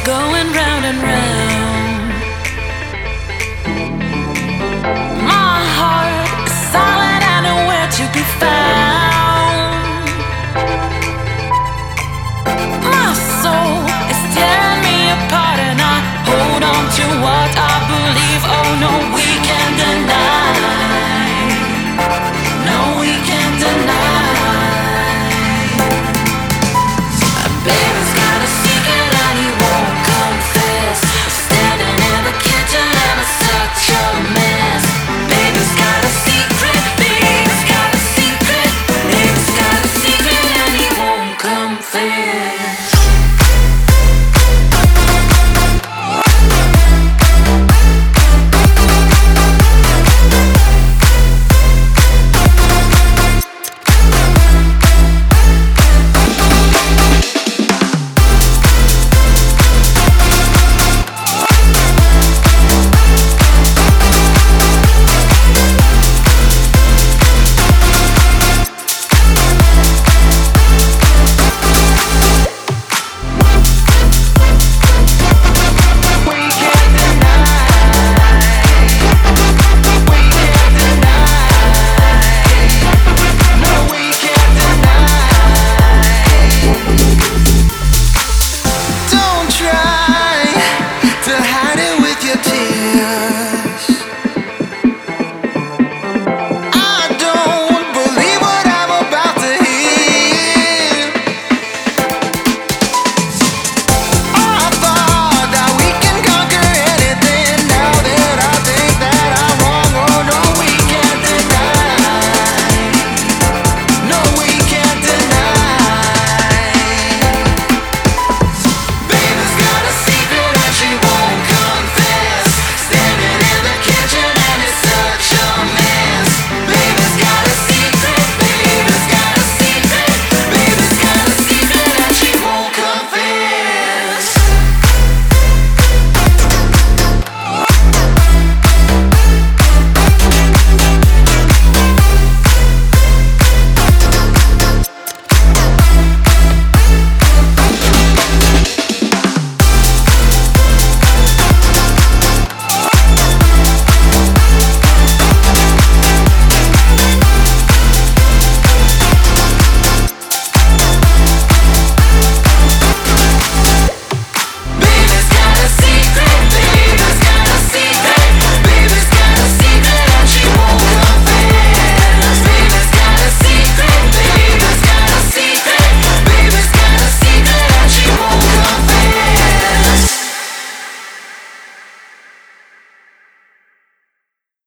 going round and round. yeah.